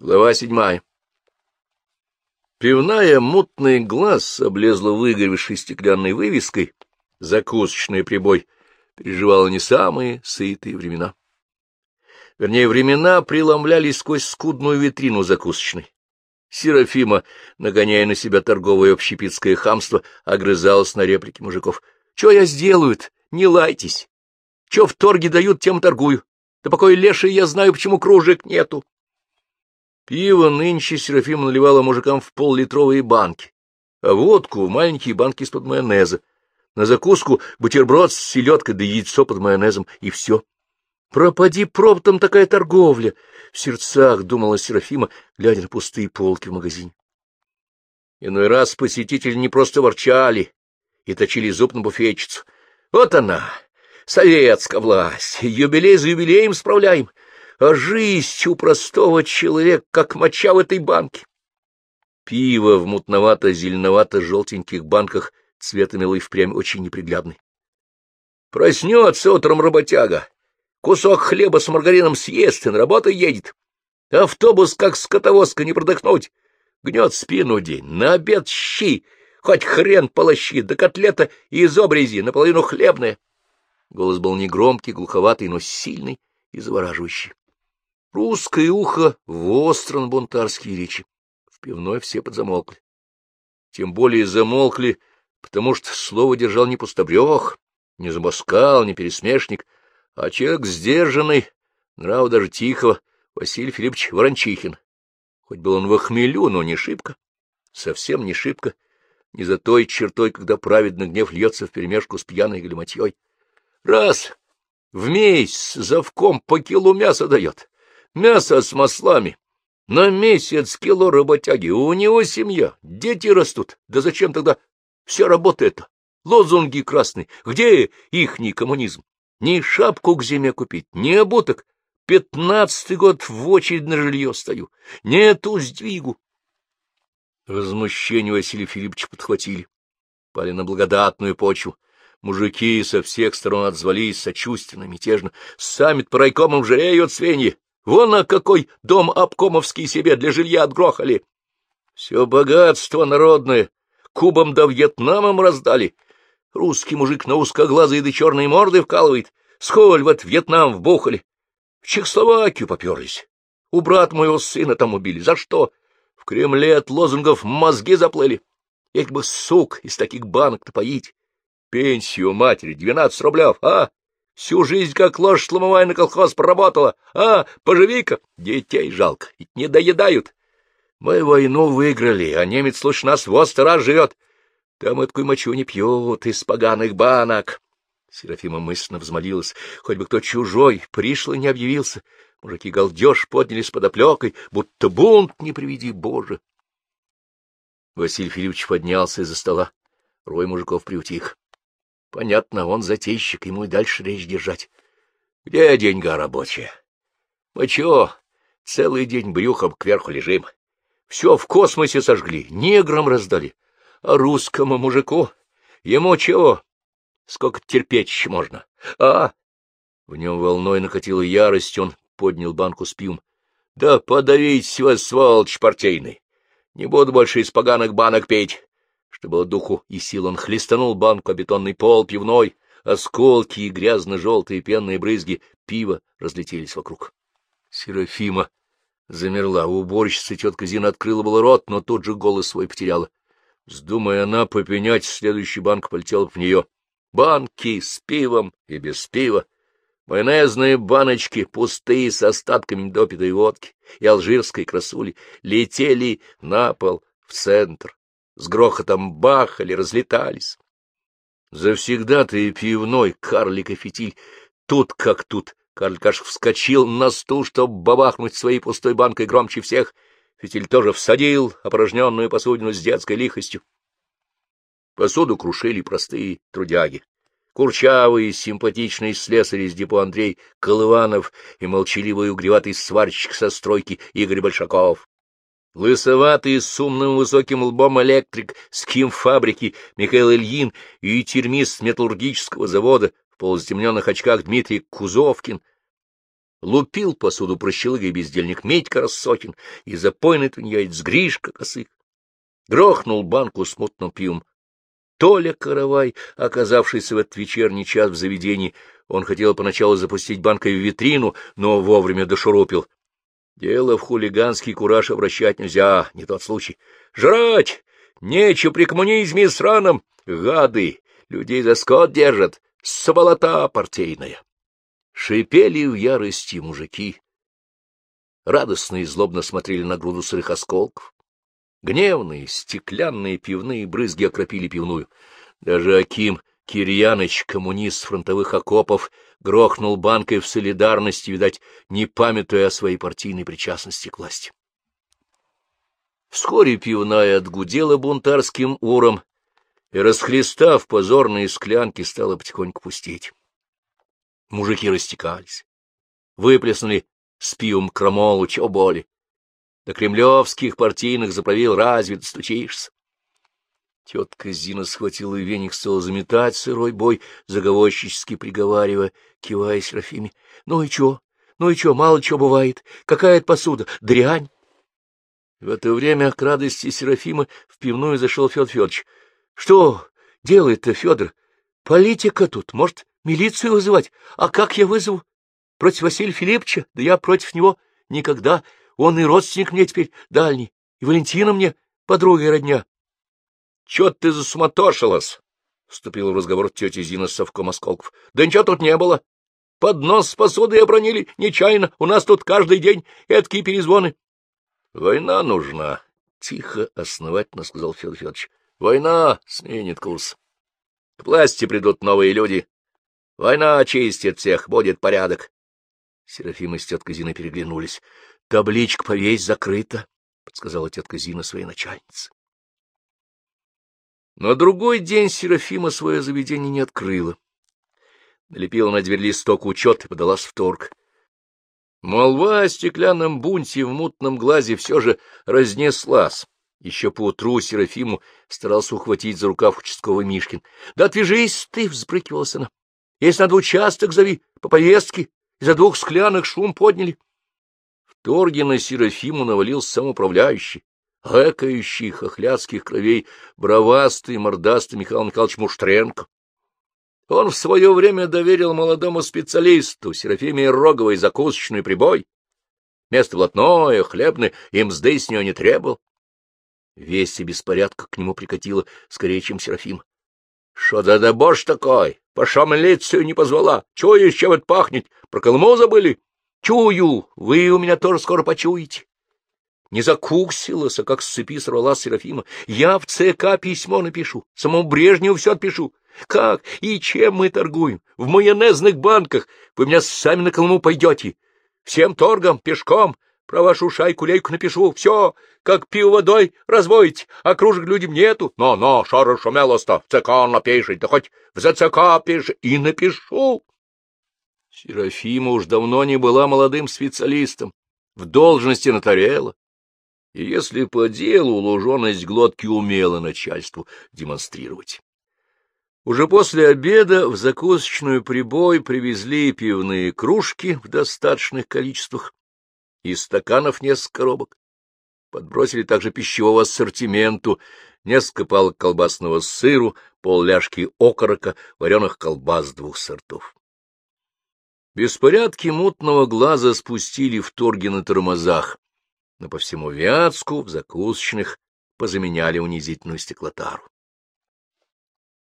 Глава седьмая. Пивная мутный глаз облезла выгоревшей стеклянной вывеской, закусочный прибой, переживала не самые сытые времена. Вернее, времена преломлялись сквозь скудную витрину закусочной. Серафима, нагоняя на себя торговое общепитское хамство, огрызалась на реплики мужиков. — Чё я сделаю -то? Не лайтесь! Чё в торге дают, тем торгую. Да покой леший я знаю, почему кружек нету. Пиво нынче Серафима наливала мужикам в пол-литровые банки, а водку — в маленькие банки из-под майонеза. На закуску бутерброд с селедкой да яйцо под майонезом, и все. Пропади проптом такая торговля! В сердцах думала Серафима, глядя на пустые полки в магазине. Иной раз посетители не просто ворчали и точили зуб на буфетчицу. Вот она, советская власть, юбилей за юбилеем справляем а жизнь у простого человека, как моча в этой банке. Пиво в мутновато-зеленовато-желтеньких банках цвета мелы впрямь очень неприглядный. Проснется утром работяга, кусок хлеба с маргарином съест и на работу едет. Автобус, как скотовозка, не продохнуть. Гнет спину день, на обед щи, хоть хрен полощи, да котлета из обрези, наполовину хлебная. Голос был негромкий, глуховатый, но сильный и завораживающий. Русское ухо востро на бунтарские речи. В пивной все подзамолкли. Тем более замолкли, потому что слово держал не пустобрех, не замоскал, не пересмешник, а человек сдержанный, нрав даже тихого, Василий Филиппович Ворончихин. Хоть был он в охмелю, но не шибко, совсем не шибко, не за той чертой, когда праведный гнев льется вперемешку с пьяной галиматьей. Раз в месяц завком по килу мяса дает, мясо с маслами. На месяц кило работяги, у него семья, дети растут. Да зачем тогда вся работа эта? Лозунги красные. Где ихний коммунизм? Ни шапку к зиме купить, ни обуток. Пятнадцатый год в очередь на жилье стою. Нету сдвигу. Возмущение Василия Филипповича подхватили. Пали на благодатную почву. Мужики со всех сторон отзвались сочувственно, мятежно. Сами-то по райкомам жалеют свиньи. Вон на какой дом обкомовский себе для жилья отгрохали. Все богатство народное кубом да Вьетнамом раздали. Русский мужик на узкоглазые да черные морды вкалывает. Сколь вот Вьетнам вбухали. В Чехословакию поперлись. У брат моего сына там убили. За что? В Кремле от лозунгов мозги заплыли. Их бы сук из таких банок-то поить. Пенсию матери двенадцать рублев, а? Всю жизнь как лошадь ломовая на колхоз проработала. А, поживи-ка, детей жалко, не доедают. Мы войну выиграли, а немец лучше нас в раз живет. Там эту мочу не пьют из поганых банок. Серафима мысленно взмолилась. Хоть бы кто чужой, пришлый не объявился. Мужики галдеж подняли с подоплекой, будто бунт, не приведи Боже. Василий Филиппович поднялся из-за стола. Рой мужиков приутих. Понятно, он затейщик, ему и дальше речь держать. Где деньга рабочая? Мы чего, целый день брюхом кверху лежим. Все в космосе сожгли, неграм раздали. А русскому мужику? Ему чего? Сколько терпеть можно? А? В нем волной накатила ярость, он поднял банку с пивом. Да подавить вас, сволочь партийный! Не буду больше из поганых банок петь. Что было духу и сил, он хлестанул банку о бетонный пол пивной, осколки и грязно-желтые пенные брызги пива разлетелись вокруг. Серафима замерла. Уборщица тетка Зина открыла было рот, но тут же голос свой потеряла. Вздумая она попенять, следующий банк полетел в нее. Банки с пивом и без пива, майонезные баночки, пустые с остатками допитой водки и алжирской красули, летели на пол в центр с грохотом бахали, разлетались. Завсегда-то и пивной карлик и фитиль тут как тут. Карлик аж вскочил на стул, чтобы бабахнуть своей пустой банкой громче всех. Фитиль тоже всадил опорожненную посудину с детской лихостью. Посуду крушили простые трудяги. Курчавый, симпатичный слесарь из депо Андрей Колыванов и молчаливый угреватый сварщик со стройки Игорь Большаков. Лысоватый с умным высоким лбом электрик с химфабрики Михаил Ильин и термист металлургического завода в полузатемненных очках Дмитрий Кузовкин. лупил посуду прощелыгой бездельник Медька Рассокин и запойный тунеядец Гришка Косых. Грохнул банку с мутным пивом. Толя Каравай, оказавшийся в этот вечерний час в заведении, он хотел поначалу запустить банкой в витрину, но вовремя дошурупил. Дело в хулиганский кураж обращать нельзя, не тот случай. Жрать! Нечего при коммунизме сраном! Гады! Людей за скот держат! Сволота партийная! Шипели в ярости мужики. Радостно и злобно смотрели на груду сырых осколков. Гневные, стеклянные пивные брызги окропили пивную. Даже Аким Кирьяныч, коммунист фронтовых окопов, грохнул банкой в солидарности, видать, не памятуя о своей партийной причастности к власти. Вскоре пивная отгудела бунтарским уром, и, расхлестав позорные склянки, стала потихоньку пустеть. Мужики растекались, выплеснули с пивом крамолу, чё боли. До кремлевских партийных заправил разве достучишься. Тетка Зина схватила веник, стала заметать сырой бой, заговорщически приговаривая, кивая Серафиме. — Ну и чё? Ну и чё? Мало чего бывает. Какая-то посуда. Дрянь. В это время, к радости Серафима, в пивную зашел Федор Федорович. — Что делает-то, Федор? Политика тут. Может, милицию вызывать? А как я вызову? Против Василия Филипповича? Да я против него никогда. Он и родственник мне теперь дальний, и Валентина мне подруга и родня. Чё ты засуматошилась? — вступил в разговор тетя Зина с совком осколков. — Да ничего тут не было. Поднос с посудой обронили нечаянно. У нас тут каждый день эткие перезвоны. — Война нужна, — тихо, основательно сказал Федор Федорович. — Война сменит курс. К власти придут новые люди. Война очистит всех, будет порядок. Серафима с теткой Зиной переглянулись. — Табличка повесь закрыта, — подсказала тетка Зина своей начальнице. На другой день Серафима свое заведение не открыла. Налепила на дверь листок учет и подалась в торг. Молва о стеклянном бунте в мутном глазе все же разнеслась. Еще поутру Серафиму старался ухватить за рукав участковый Мишкин. — Да отвяжись ты! — взбрыкивалась она. — Если надо участок, зови, по повестке. Из-за двух склянок шум подняли. В торге на Серафиму навалился сам управляющий экающий хохлядских кровей, бровастый, мордастый Михаил Михайлович Муштренко. Он в свое время доверил молодому специалисту Серафиме Роговой закусочный прибой. Место блатное, хлебное, им мзды с нее не требовал. Весть и беспорядка к нему прикатила скорее, чем Серафим. — Что за дебош такой? Пошла милицию не позвала. Чуешь, чем это пахнет? Про Колыму забыли? — Чую. Вы у меня тоже скоро почуете не закуксилась, а как с цепи сорвала Серафима. Я в ЦК письмо напишу, самому Брежневу все отпишу. Как и чем мы торгуем? В майонезных банках. Вы меня сами на Колыму пойдете. Всем торгом, пешком. Про вашу шайку-лейку напишу. Все, как пиво водой разводите, а кружек людям нету. Но-но, шара шумело-то, в ЦК напишет, да хоть в ЗЦК пишет. И напишу. Серафима уж давно не была молодым специалистом. В должности натарела и если по делу луженость глотки умело начальству демонстрировать. Уже после обеда в закусочную прибой привезли пивные кружки в достаточных количествах и стаканов несколько коробок. Подбросили также пищевого ассортименту, несколько палок колбасного сыру, полляшки окорока, вареных колбас двух сортов. Беспорядки мутного глаза спустили в торге на тормозах, но по всему Вятску в закусочных позаменяли унизительную стеклотару.